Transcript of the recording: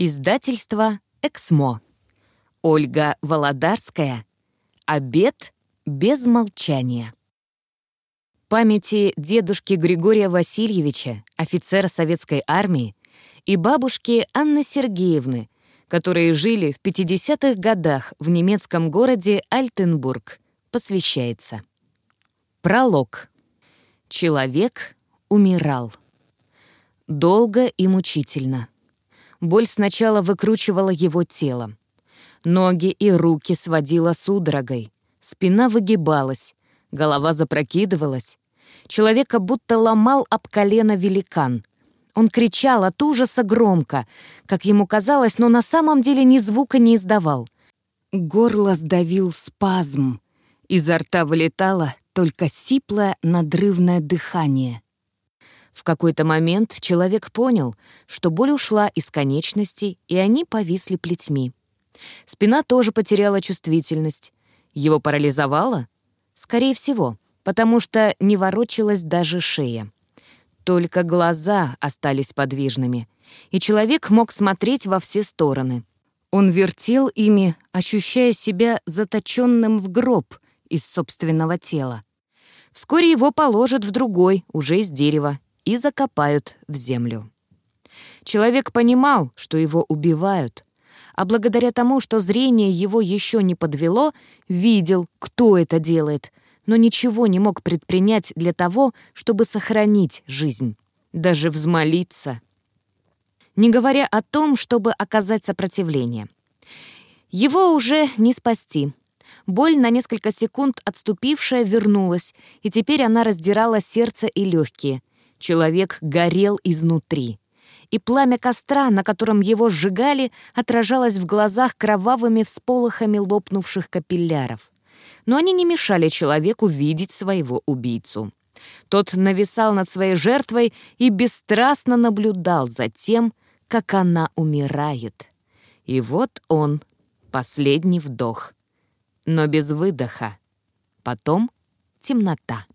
Издательство «Эксмо». Ольга Володарская. «Обед без молчания». Памяти дедушки Григория Васильевича, офицера советской армии, и бабушки Анны Сергеевны, которые жили в 50-х годах в немецком городе Альтенбург, посвящается. Пролог. Человек умирал. Долго и мучительно. Боль сначала выкручивала его тело. Ноги и руки сводила судорогой. Спина выгибалась, голова запрокидывалась. Человека будто ломал об колено великан. Он кричал от ужаса громко, как ему казалось, но на самом деле ни звука не издавал. Горло сдавил спазм. Изо рта вылетало только сиплое надрывное дыхание — в какой-то момент человек понял, что боль ушла из конечностей, и они повисли плетьми. Спина тоже потеряла чувствительность. Его парализовало? Скорее всего, потому что не ворочалась даже шея. Только глаза остались подвижными, и человек мог смотреть во все стороны. Он вертел ими, ощущая себя заточенным в гроб из собственного тела. Вскоре его положат в другой, уже из дерева, и закопают в землю. Человек понимал, что его убивают, а благодаря тому, что зрение его еще не подвело, видел, кто это делает, но ничего не мог предпринять для того, чтобы сохранить жизнь, даже взмолиться, не говоря о том, чтобы оказать сопротивление. Его уже не спасти. Боль на несколько секунд отступившая вернулась, и теперь она раздирала сердце и легкие, Человек горел изнутри. И пламя костра, на котором его сжигали, отражалось в глазах кровавыми всполохами лопнувших капилляров. Но они не мешали человеку видеть своего убийцу. Тот нависал над своей жертвой и бесстрастно наблюдал за тем, как она умирает. И вот он, последний вдох, но без выдоха. Потом темнота.